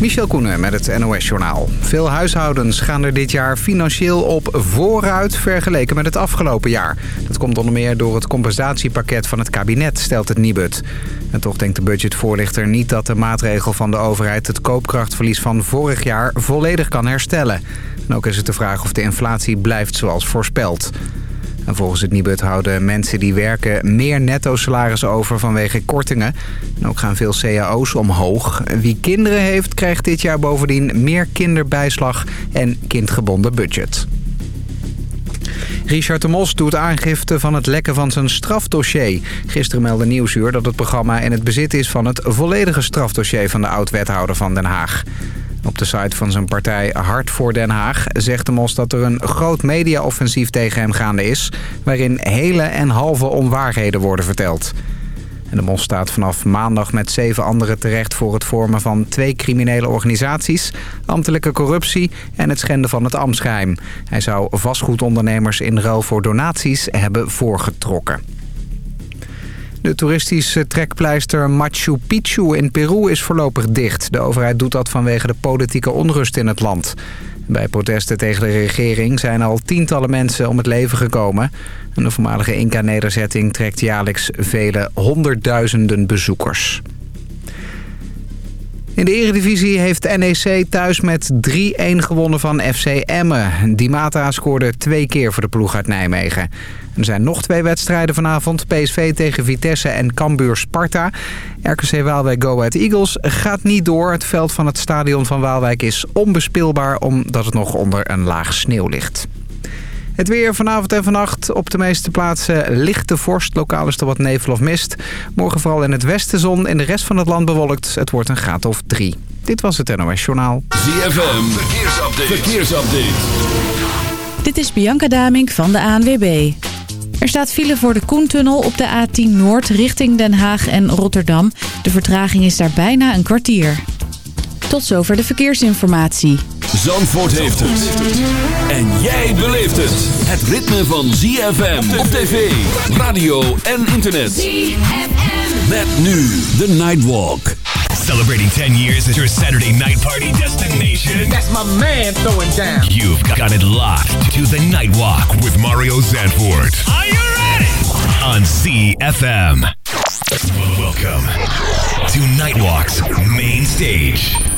Michel Koenen met het NOS-journaal. Veel huishoudens gaan er dit jaar financieel op vooruit vergeleken met het afgelopen jaar. Dat komt onder meer door het compensatiepakket van het kabinet, stelt het Nibud. En toch denkt de budgetvoorlichter niet dat de maatregel van de overheid... het koopkrachtverlies van vorig jaar volledig kan herstellen. En ook is het de vraag of de inflatie blijft zoals voorspeld. En volgens het Nibud houden mensen die werken meer netto salaris over vanwege kortingen. En ook gaan veel cao's omhoog. Wie kinderen heeft krijgt dit jaar bovendien meer kinderbijslag en kindgebonden budget. Richard de Mos doet aangifte van het lekken van zijn strafdossier. Gisteren meldde Nieuwsuur dat het programma in het bezit is van het volledige strafdossier van de oud-wethouder van Den Haag. Op de site van zijn partij Hart voor Den Haag zegt de Mos dat er een groot mediaoffensief tegen hem gaande is... waarin hele en halve onwaarheden worden verteld. De Mos staat vanaf maandag met zeven anderen terecht voor het vormen van twee criminele organisaties, ambtelijke corruptie en het schenden van het ambtsgeheim. Hij zou vastgoedondernemers in ruil voor donaties hebben voorgetrokken. De toeristische trekpleister Machu Picchu in Peru is voorlopig dicht. De overheid doet dat vanwege de politieke onrust in het land. Bij protesten tegen de regering zijn al tientallen mensen om het leven gekomen. En de voormalige Inca-nederzetting trekt jaarlijks vele honderdduizenden bezoekers. In de eredivisie heeft NEC thuis met 3-1 gewonnen van FC Emmen. Die Mata scoorde twee keer voor de ploeg uit Nijmegen. Er zijn nog twee wedstrijden vanavond. PSV tegen Vitesse en Cambuur Sparta. RKC Waalwijk Go Ahead Eagles gaat niet door. Het veld van het stadion van Waalwijk is onbespeelbaar... omdat het nog onder een laag sneeuw ligt. Het weer vanavond en vannacht op de meeste plaatsen lichte vorst. Lokaal is er wat nevel of mist. Morgen vooral in het westen zon. In de rest van het land bewolkt. Het wordt een graad of drie. Dit was het NOS Journaal. ZFM, verkeersupdate. verkeersupdate. Dit is Bianca Damink van de ANWB. Er staat file voor de Koentunnel op de A10 Noord richting Den Haag en Rotterdam. De vertraging is daar bijna een kwartier. Tot zover de verkeersinformatie. Zandvoort heeft het. En jij beleeft het. Het ritme van ZFM op tv, radio en internet. ZFM. Met nu de Nightwalk. Celebrating 10 years as your Saturday night party destination. That's my man throwing down. You've got it locked to the Nightwalk with Mario Zandvoort. Are you ready? On CFM. Welcome to Nightwalk's main stage.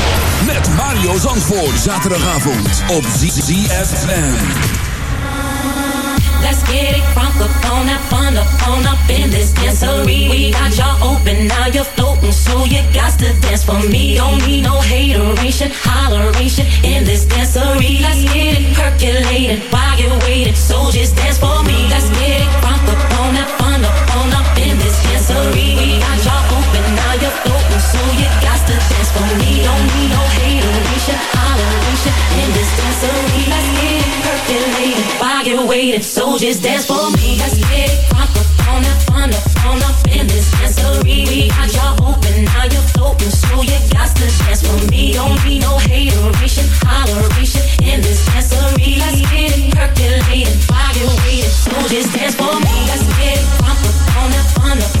Met Mario Zandvoort. Zaterdagavond op ZFM. Let's get it crunk up on that fun up in this dancery. We got y'all open, now you're floating, so you got to dance for me. Don't need no hateration, holleration in this dancery. Let's get it percolated while you're waiting, so dance for me. Let's get it crunk up on that fun up in this dancery. We got y'all open, now you're floating, so you got dance for me. Don't need no hateration, holleration in this. Let's get so just dance for me. Let's get it up on up on up in this dancery. Y'all now you're floating, so you got to dance for me. Don't need no hateration, holleration in this. Let's get so just dance for me. Let's get it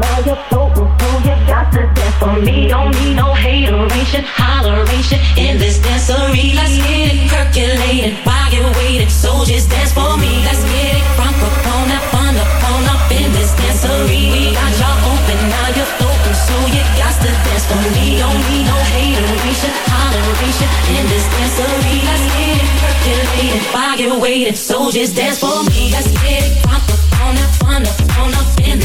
Now you're so you got to dance for me. Don't need no hateration, holleration in this dancery. Let's get it percolated while you're waiting. So just dance for me. Let's get it from up on up, on up, in this dancery. We got y'all open, now you're open, so you got to dance for me. Don't need no hateration, holleration in this dancery. Let's get it percolated while you're waiting. So just dance for me. Let's get it.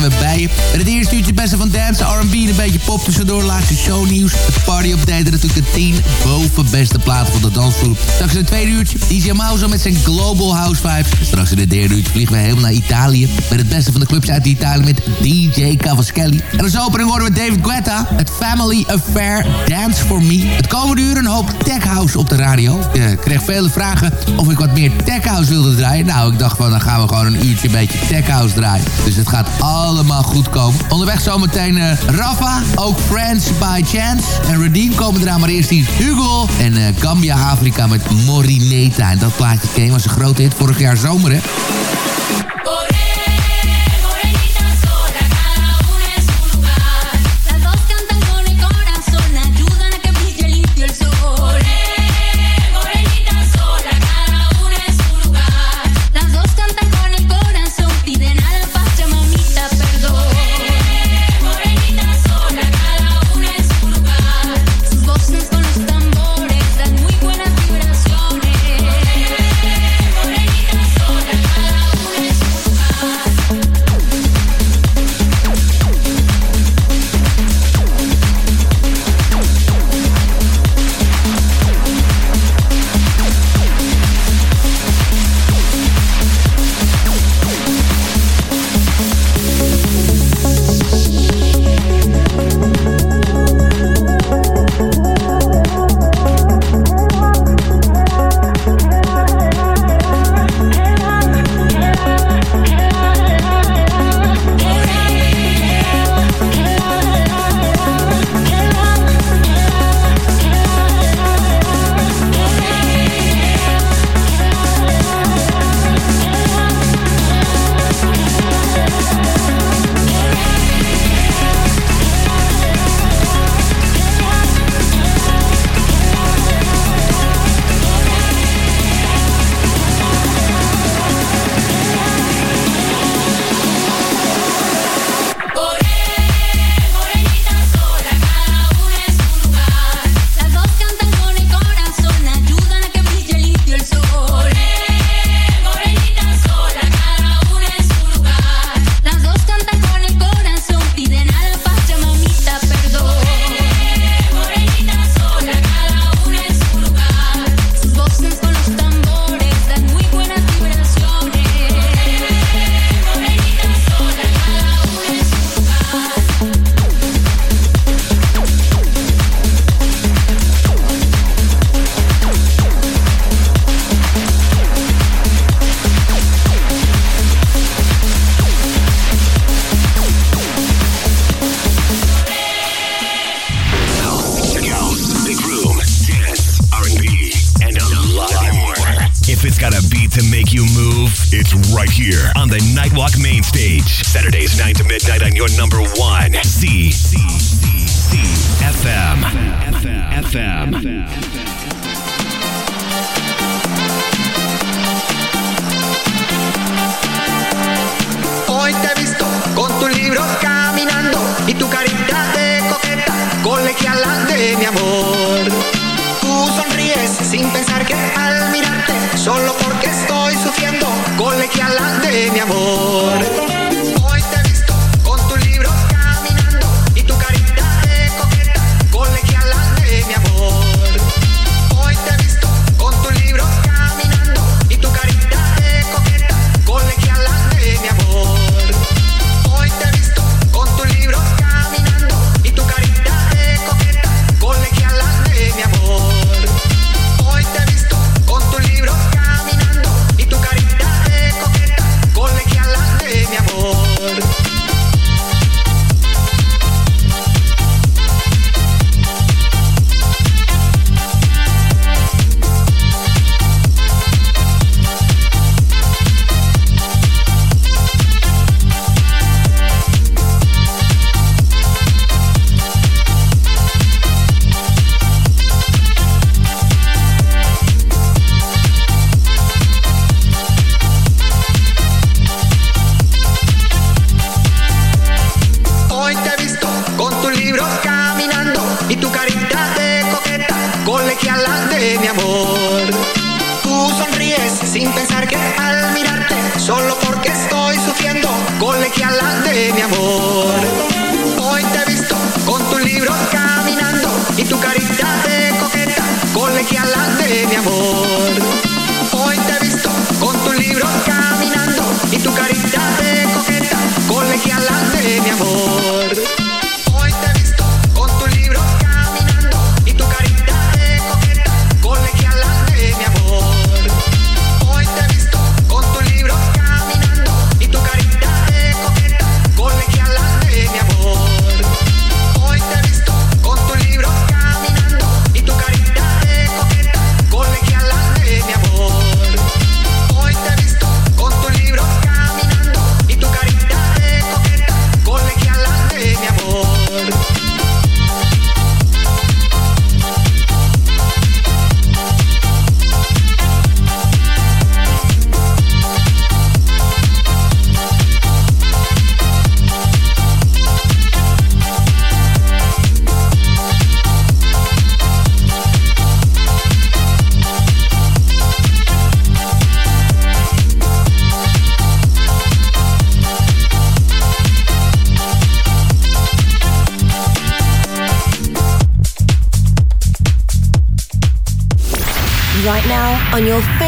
zijn we bij je. Met het eerste uurtje het beetje pop tussendoor. Laatste shownieuws, de party update natuurlijk de 10 boven beste platen van de dansgroep. Straks in het tweede uurtje DJ Mauzo met zijn Global House Vibes. Straks in het derde uurtje vliegen we helemaal naar Italië. Met het beste van de clubs uit Italië met DJ Cavaschelli. En als opening horen we David Guetta. Het Family Affair Dance For Me. Het komende uur een hoop tech house op de radio. Ik kreeg vele vragen of ik wat meer tech house wilde draaien. Nou, ik dacht van dan gaan we gewoon een uurtje een beetje tech house draaien. Dus het gaat allemaal goed komen. Onderweg zometeen eh Rafa, ook Friends by Chance. En Redeem komen eraan, maar eerst hier Hugo en eh, Gambia Afrika met Morineta. En dat plaatje je, was een grote hit vorig jaar zomer, hè?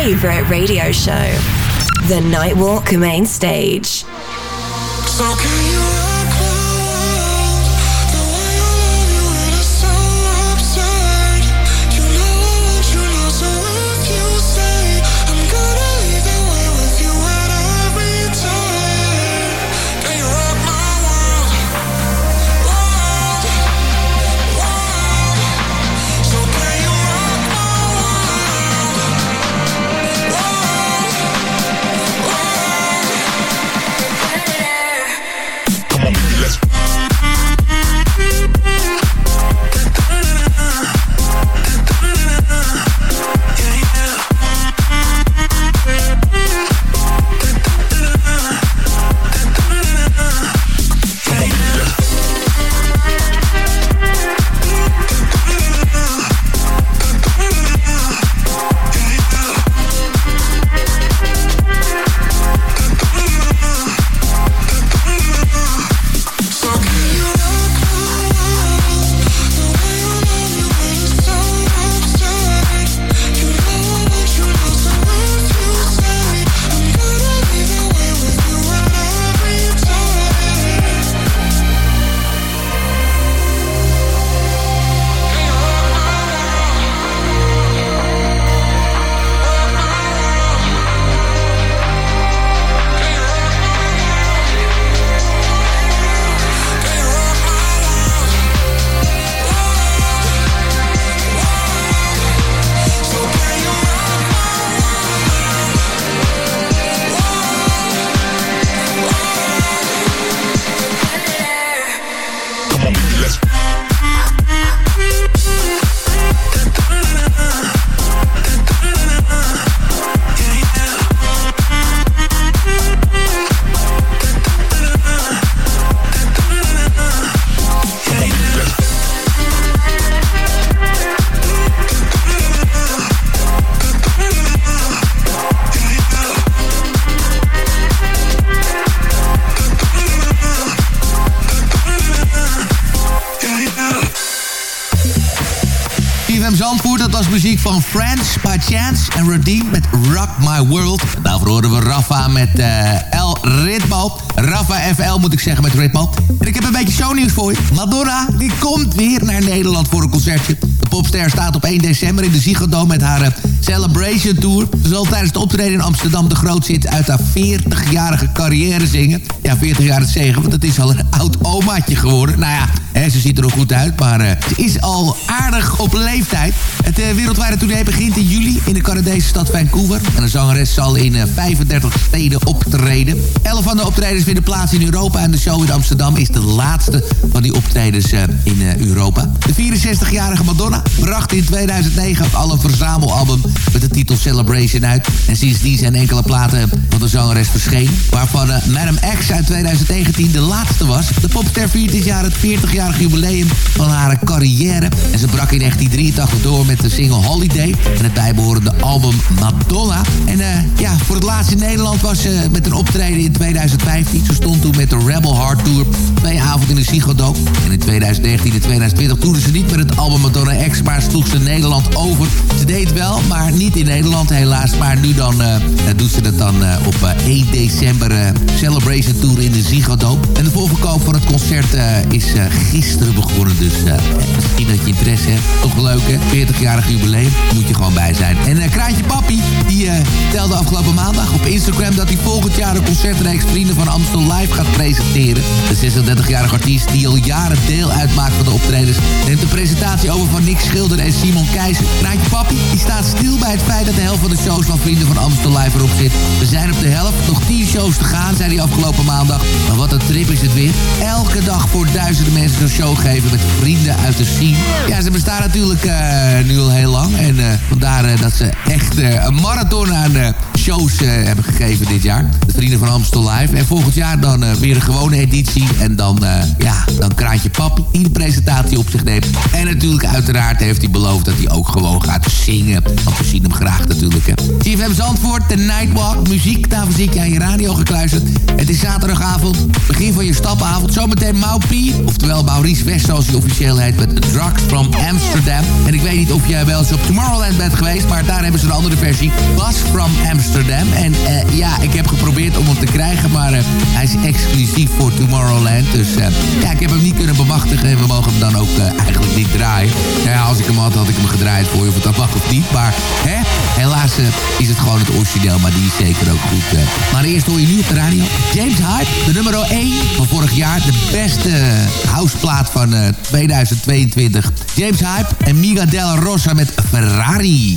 Favorite radio show, The Nightwalk Main Stage. So Chance en Redeem met Rock My World. Daarvoor horen we Rafa met eh El Ritmo. Rafa FL moet ik zeggen met Ritmo. En ik heb een beetje shownieuws voor je. Madonna, die komt weer naar Nederland voor een concertje. De popster staat op 1 december in de Ziggo met haar eh, Celebration Tour. Ze zal tijdens het optreden in Amsterdam de grootzit uit haar 40-jarige carrière zingen. Ja, 40 jaar het zegen, want het is al een oud omaatje geworden. Nou ja, ze ziet er nog goed uit, maar eh, ze is al aardig op leeftijd. Het eh, wereldwijde tournee begint in juli in de Canadese stad Vancouver. En de zangeres zal in eh, 35 steden optreden. 11 van de optredens vinden plaats in Europa. En de show in Amsterdam is de laatste van die optredens eh, in eh, Europa. De 64-jarige Madonna bracht in 2009 al een verzamelalbum met de titel Celebration uit. En sindsdien zijn enkele platen van de zangeres verschenen. Waarvan eh, Madam X uit 2019 de laatste was. De popster viert dit jaar het 40-jarig jubileum van haar carrière. En ze brak in 1983 door met de single Holiday. En het bijbehorende album Madonna. En eh, ja, voor het laatst in Nederland was ze met een optreden in 2015. Ze stond toen met de Rebel Heart Tour. Twee avonden in de Dome. En in 2019 en 2020 toerde ze niet met het album Madonna X. Maar sloeg ze Nederland over. Ze deed wel, maar niet in Nederland helaas. Maar nu dan eh, doet ze het dan eh, op eh, 1 december eh, Celebration Tour in de Ziggo. En de voorverkoop van het concert eh, is eh, gisteren begonnen. Dus eh, misschien dat je interesse hebt. Toch leuk hè? 40-jarig jubileum. Moet je gewoon bij zijn. En eh, Kraantje Papi, die eh telde afgelopen maandag op Instagram... dat hij volgend jaar een concertreeks Vrienden van Amstel Live gaat presenteren. De 36-jarige artiest die al jaren deel uitmaakt van de optredens... neemt de presentatie over van Nick Schilder en Simon Keizer. Kraantje Papi die staat stil bij het feit dat de helft van de shows van Vrienden van Amstel Live erop zit. We zijn op de helft, nog 10 shows te gaan, zei hij afgelopen maandag. Maar wat een trip is het weer. Elke dag voor duizenden mensen zo'n show geven met vrienden uit de scene. Ja, ze bestaan natuurlijk eh, nu al heel lang. En eh, vandaar eh, dat ze echt een marathon aan shows eh, hebben gegeven dit jaar. De Vrienden van Amstel Live. En volgend jaar dan eh, weer een gewone editie. En dan, eh, ja, dan Kraantje Papi die de presentatie op zich neemt. En natuurlijk uiteraard heeft hij beloofd dat hij ook gewoon gaat zingen. Want we zien hem graag natuurlijk. Hè. CFM Zandvoort, The Nightwalk. Muziek, zie ik je aan je radio gekluisterd. Het is zaterdagavond, begin van je stapavond. Zometeen Mau P, oftewel Maurice West zoals hij officieel heet... met Drugs from Amsterdam. En ik weet niet of jij wel eens op Tomorrowland bent geweest... maar daar hebben ze een andere versie. Bus from Amsterdam. En eh, ja, ik heb geprobeerd om hem te krijgen... maar eh, hij is exclusief voor Tomorrowland. Dus eh, ja, ik heb hem niet kunnen bemachtigen... en we mogen hem dan ook eigenlijk niet draaien. Nou ja, als ik hem had, had ik hem gedraaid voor je... of het dat mag of niet. Maar hè, helaas is het gewoon het origineel... maar die is zeker ook goed. Maar eerst hoor je nu op de radio James Hype, de nummer 1 van vorig jaar. De beste houseplaat van eh, 2022. James Hype en Miga Della Rosa met Ferrari.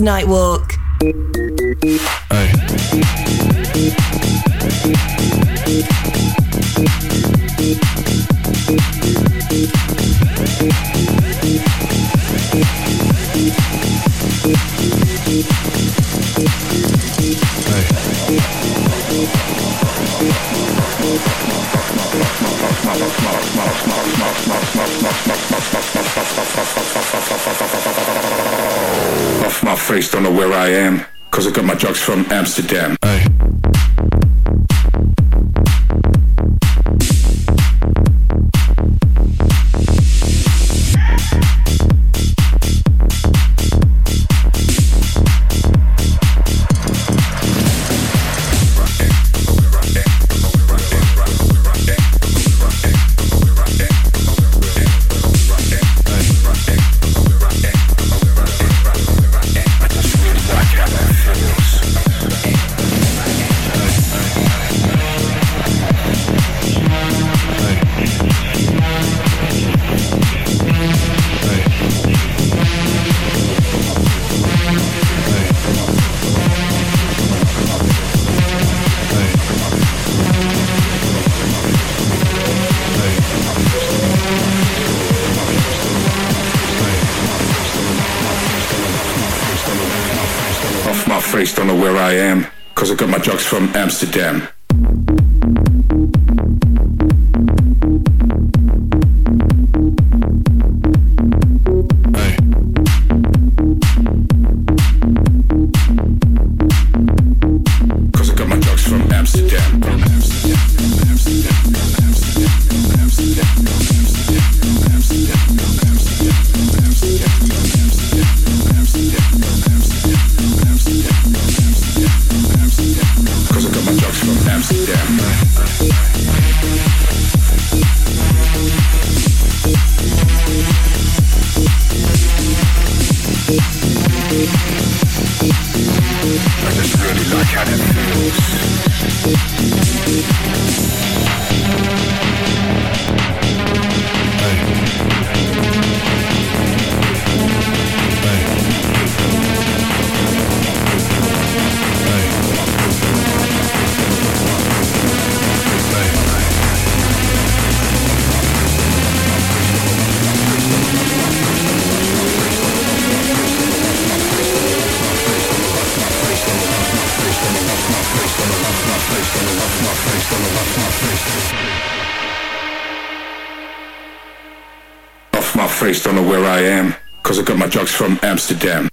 Nightwalk. From Amsterdam.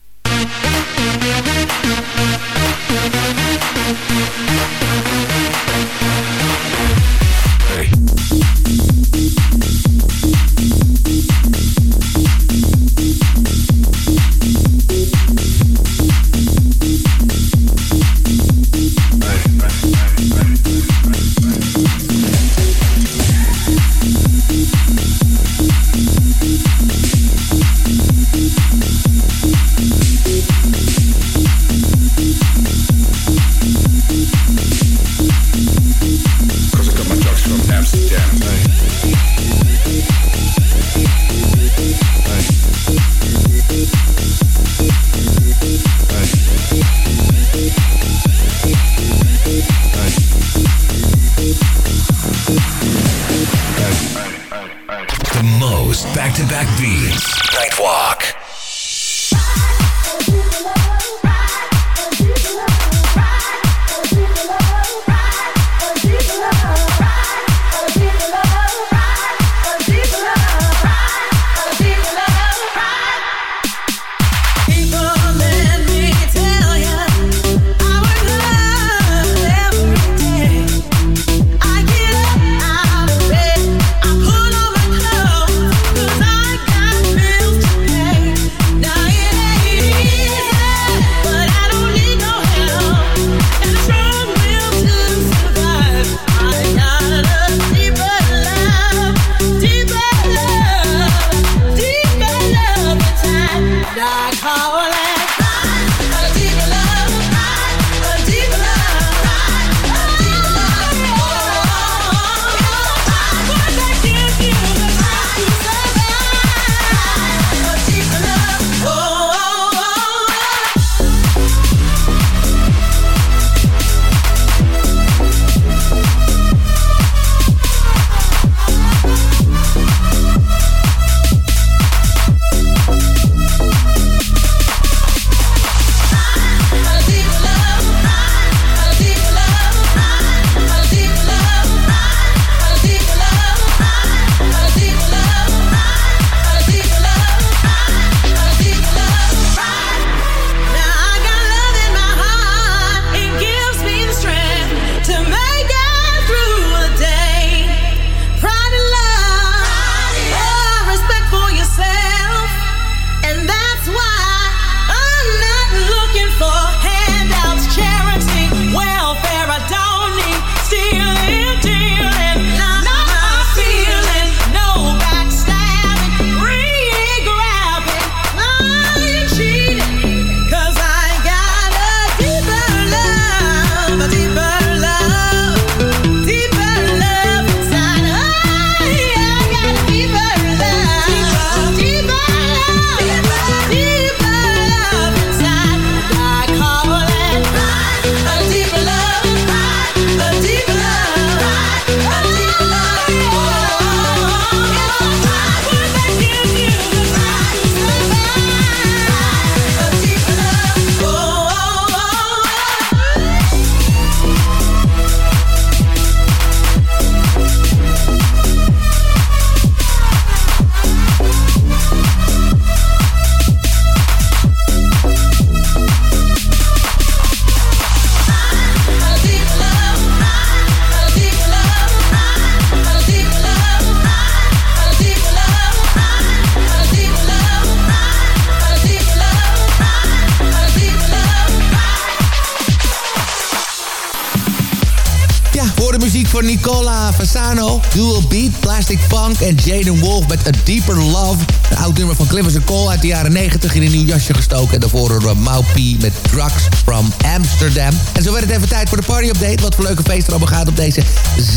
Wolf met A Deeper Love. Een oud nummer van Clifford Cole uit de jaren 90 in een nieuw jasje gestoken. En daarvoor door Maupie met Drugs from Amsterdam. En zo werd het even tijd voor de party update. Wat voor leuke feest er allemaal gaat op deze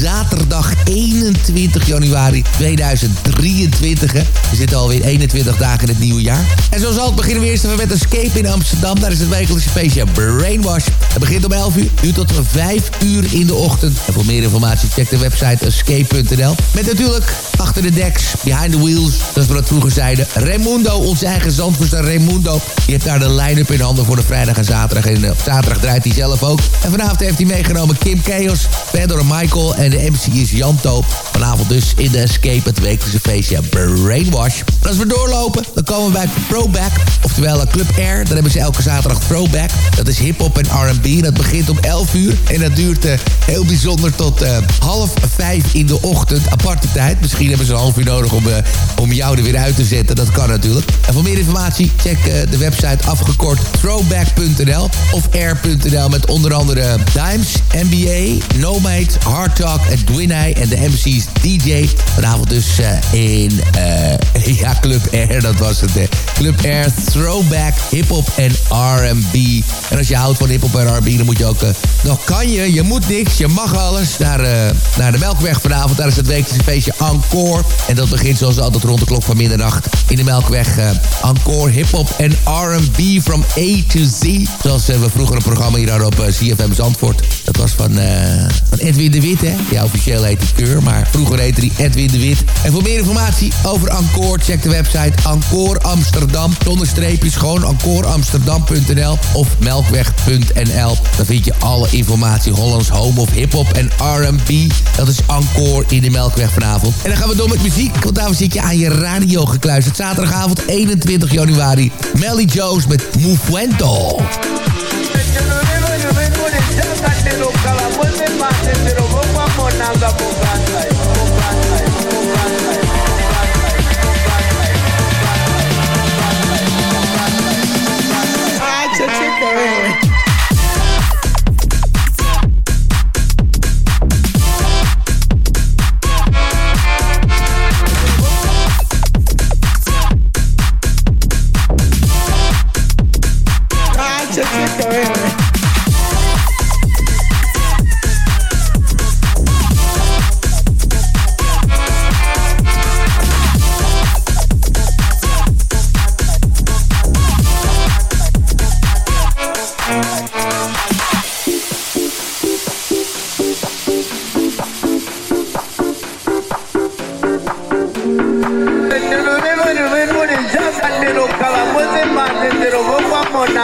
zaterdag 21 januari 2023. hè. We zitten alweer 21 dagen in het nieuwe jaar. En zo zal het beginnen we eerst even met Escape in Amsterdam. Daar is het wekelijkse feestje Brainwash. Het begint om 11 uur, nu tot 5 uur in de ochtend. En voor meer informatie check de website escape.nl. Met natuurlijk achter de decks, behind the wheels, zoals we dat vroeger Raimundo, onze eigen zandvoerster Raimundo. Die heeft daar de line-up in handen voor de vrijdag en zaterdag. En eh, op zaterdag draait hij zelf ook. En vanavond heeft hij meegenomen Kim Chaos, verder Michael en de MC is Janto. Vanavond dus in de Escape, het wekelijkse feestje Brainwash. Als we doorlopen, dan komen we bij Throwback, oftewel Club Air. Dan hebben ze elke zaterdag Throwback. Dat is hip-hop en R&B. Dat begint om 11 uur en dat duurt eh, heel bijzonder tot eh, half vijf in de ochtend. Aparte tijd. Misschien hebben ze een half uur nodig om, om jou er weer uit te zetten. Dat kan natuurlijk. En voor meer informatie check eh, de website afgekort throwback.nl of air.nl met onder andere Dimes, NBA, Nomade, Hard Talk, Dwiney en de MC's DJ. Vanavond dus eh, in eh, ja, Club Air, dat was het. eh. Club Air, Throwback, hip-hop en R&B. En als je houdt van hip-hop en R&B, dan moet je ook... eh, nog kan je, je moet niks, je mag alles. Naar, eh, naar de Melkweg vanavond, daar is het wekelijkse feestje Encore. En dat begint zoals altijd rond de klok van middernacht. In de Melkweg eh, Encore, hip-hop en R&B from A to Z. Zoals eh, we vroeger een programma hier hadden op eh, CFM Zandvoort. Dat was van, van Edwin de Wit, hè? Ja, officieel heet hij Keur, maar vroeger heette hij Edwin de Wit. En voor meer informatie over Encore, check de website Encore Amsterdam. Zonder streepjes, gewoon encoreamsterdam.nl of melkweg.nl. Dan vind je alle informatie, Hollands Home of Hip-Hop en R&B. Dat is Encore in de Melkweg vanavond. En dan gaan we door met muziek, want daarom zit je aan je radio gekluisterd. Zaterdagavond 21 januari. Melly Joes met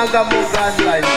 Mofuento. The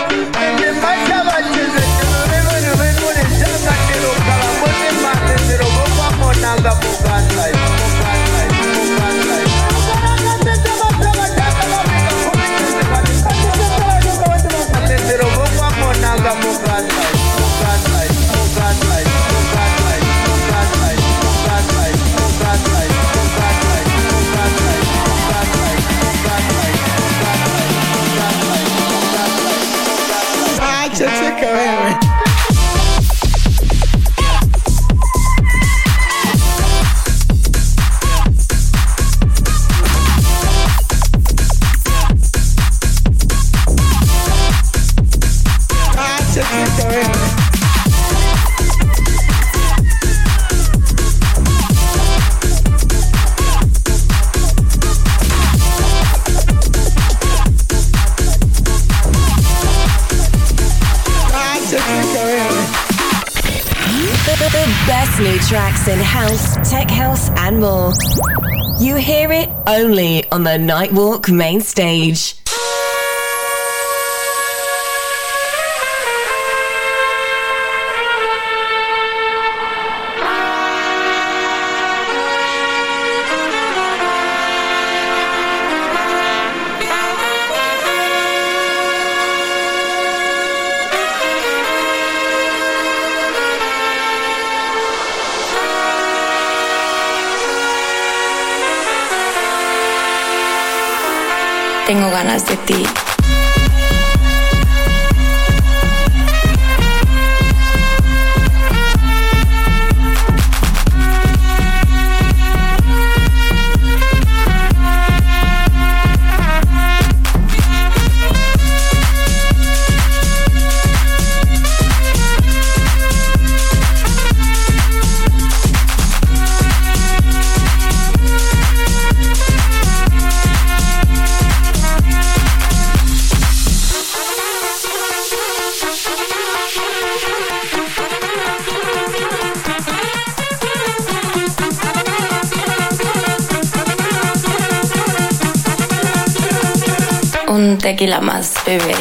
on the Nightwalk main stage. Tengo ganas de ti. aquí la más, bebé.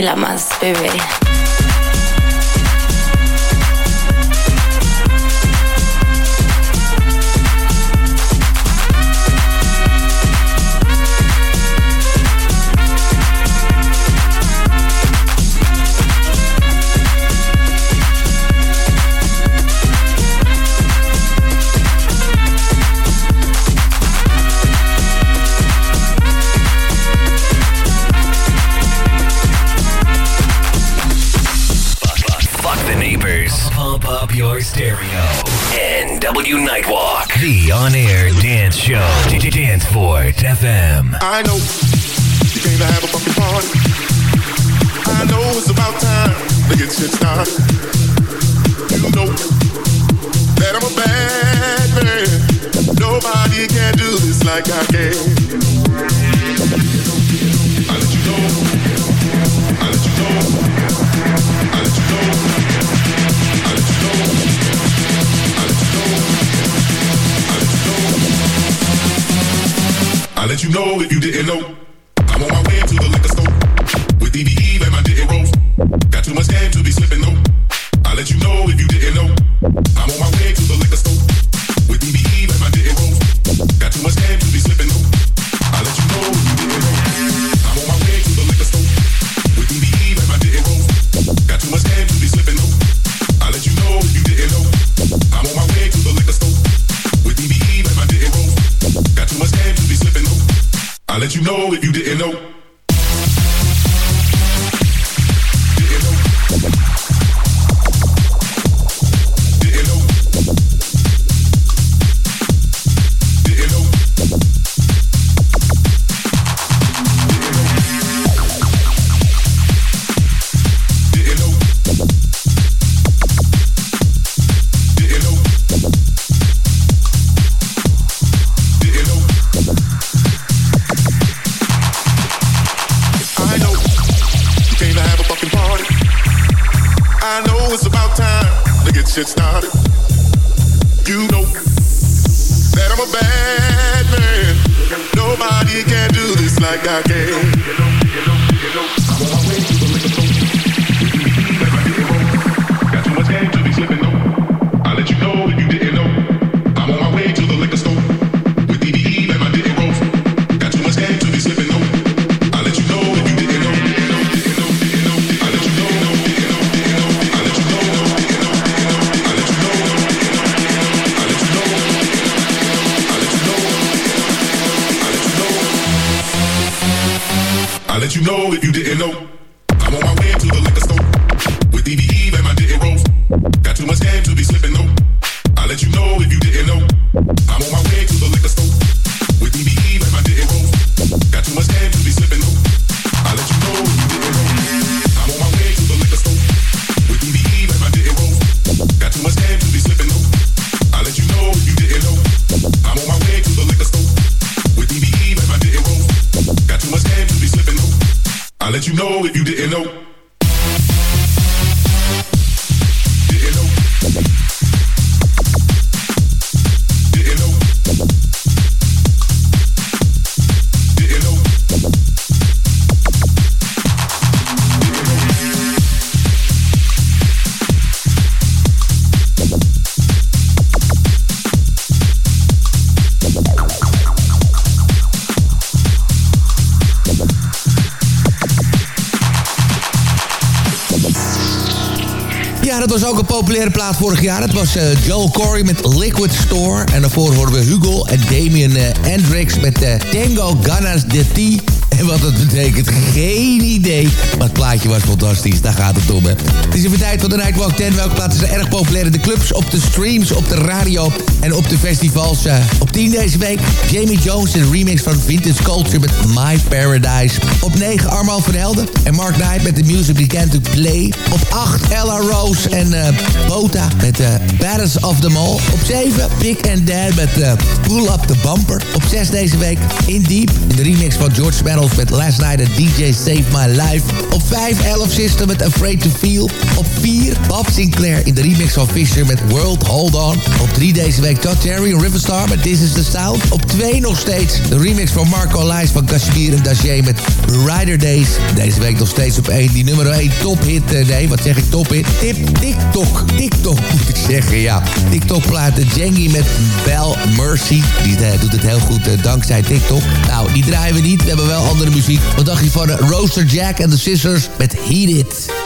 la más bebé. let you know if you didn't know. I'm on my way to the liquor store with DBE and my didn't rolls. Got too much game to be slipping though. I'll let you know if you didn't know. I'm on my way to the liquor store with DBE and my didn't rolls. Got too much game to be slipping. know if you didn't know. Too much game to be slipping, though. I'll let you know if you didn't know. I'm on my populaire plaat vorig jaar. Was eh, Joel Corey met Liquid Store. En daarvoor horen we Hugo en Damien eh, Hendricks met eh, Tango Ganas de T. En wat dat betekent, geen idee. Maar het plaatje was fantastisch, daar gaat het om. Hè. Het is even tijd voor de Nightwalk 10. Welke plaatsen zijn erg populair in de clubs, op de streams, op de radio en op de festivals. Eh, op 10 deze week, Jamie Jones een remix van Vintage Culture met My Paradise. Op 9, Armand van Helden en Mark Knight met The Music Began to Play. Op 8, Ella Rose en eh Bota met uh, Baddest of them All. Op 7, Big and Dan met eh, Pull Up the Bumper. Op 6 deze week, In Deep in de remix van George Battles met Last Night at DJ Save My Life. Op 5, Elf System met Afraid to Feel. Op 4, Bob Sinclair in de remix van Fisher met World Hold On. Op 3 deze week, Todd Terry en Riverstar met This is the Sound. Op 2 nog steeds de remix van Marco Lijs van Kashmir en Dacier met Rider Days. Deze week nog steeds op 1, die nummer 1 tophit. eh, nee, wat zeg ik tophit? Tip, TikTok. TikTok moet ik zeggen, ja. TikTok plaat de Jengy met Bell Mercy. Die eh, doet het heel goed eh, dankzij TikTok. Nou, die draaien we niet. We hebben wel andere muziek. Wat dacht je van eh, Roaster Jack en de Scissors met Heat It?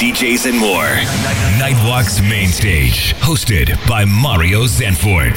DJs, and more. Nightwalk's main stage, hosted by Mario Zanfort.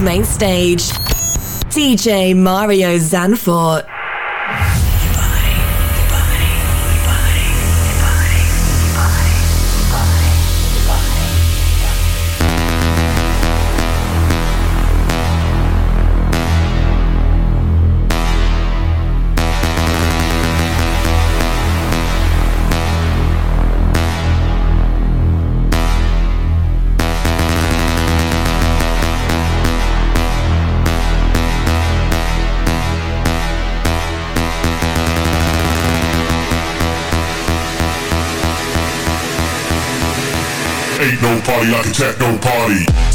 Main stage, DJ Mario Zanfort. Ain't no party like a techno party.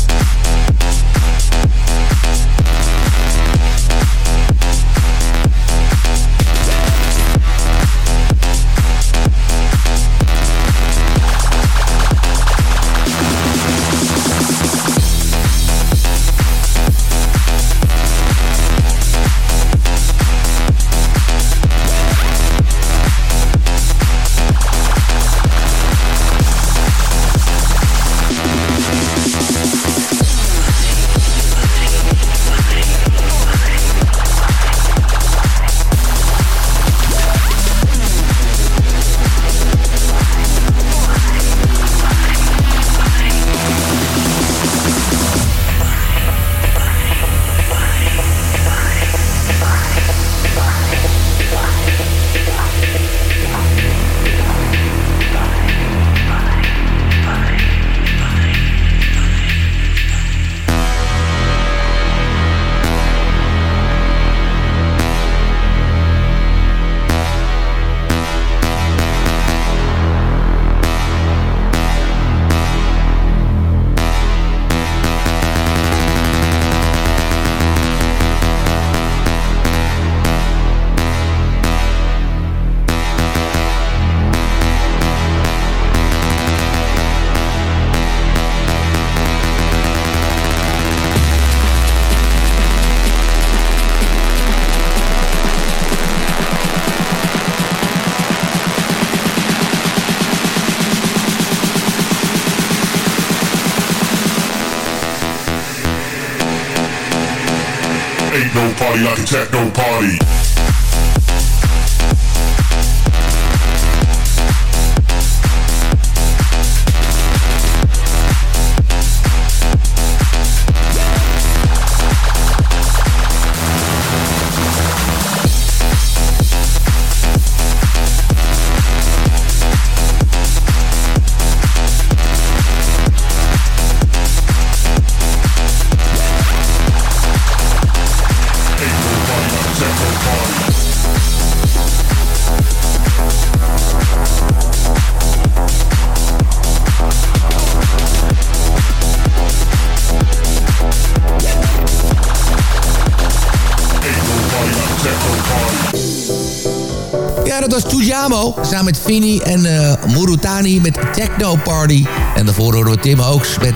Samen met Fini en eh Murutani met Techno Party. En daarvoor horen we Tim Hoax met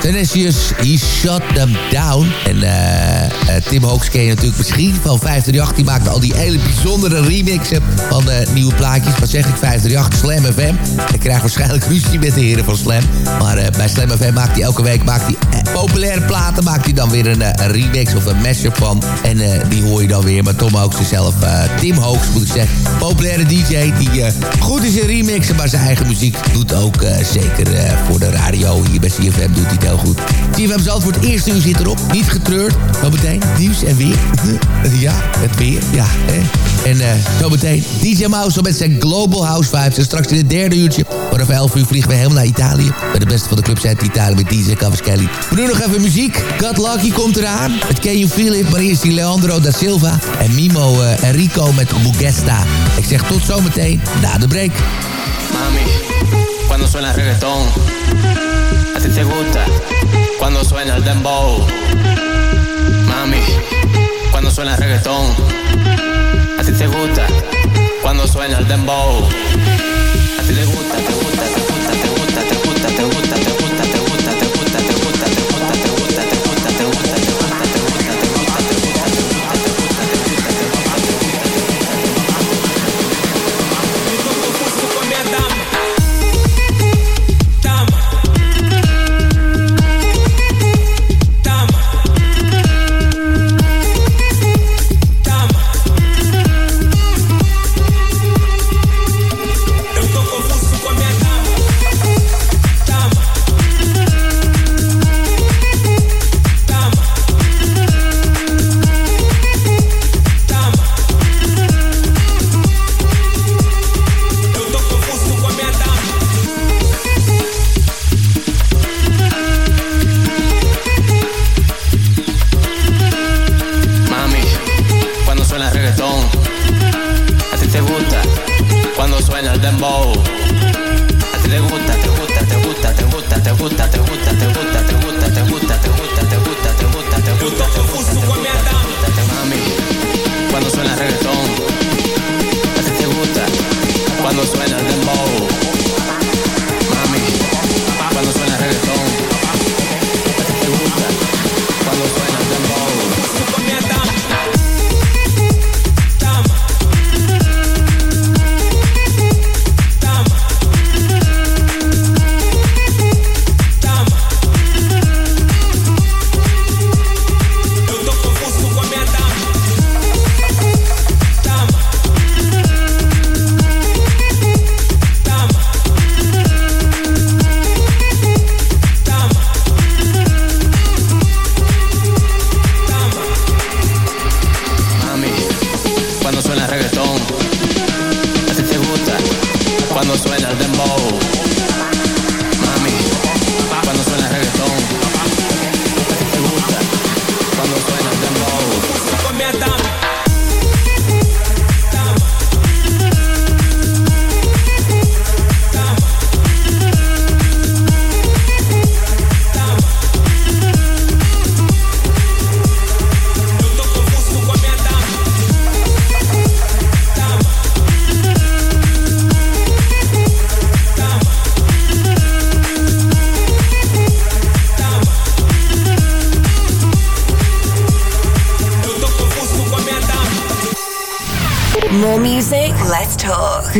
Tenacious He Shut Them Down. En eh, eh, Tim Hoax ken je natuurlijk misschien van 538. Die maakte al die hele bijzondere remixen van de nieuwe plaatjes. Wat zeg ik, 538 Slam FM. Ik krijg waarschijnlijk ruzie met de heren van Slam. Maar bij Slam FM maakt hij elke week maakt hij, populaire platen. Maakt hij dan weer een, remix of een mashup van. En die hoor je dan weer. Maar Tom Hoax is zelf, Tim Hoax moet ik zeggen. Populaire DJ die goed is in remixen. Maar zijn eigen muziek doet ook zeker eh, voor de radio. Hier bij CFM doet hij het heel goed. CFM Zandvoort, het eerste uur zit erop. Niet getreurd. Zometeen nieuws en weer. ja, het weer. Ja, hè. En eh zometeen DJ Mouse met zijn Global House Vibes. En straks in het derde uurtje, vanaf 11 uur, vliegen we helemaal naar Italië. Bij de beste van de clubs Italië met DJ Cavaschelli. We doen nog even muziek. God Lucky komt eraan. Het Can You Feel It, maar eerst die Leandro da Silva. En Mimo eh, Enrico met Bugesta. Ik zeg tot zometeen na de break. Mami, cuando suena reggaetón, a ti te gusta. Cuando suena el dembow, mami, cuando suena reggaetón, a ti te gusta. Cuando suena el dembow, a ti te gusta, te gusta,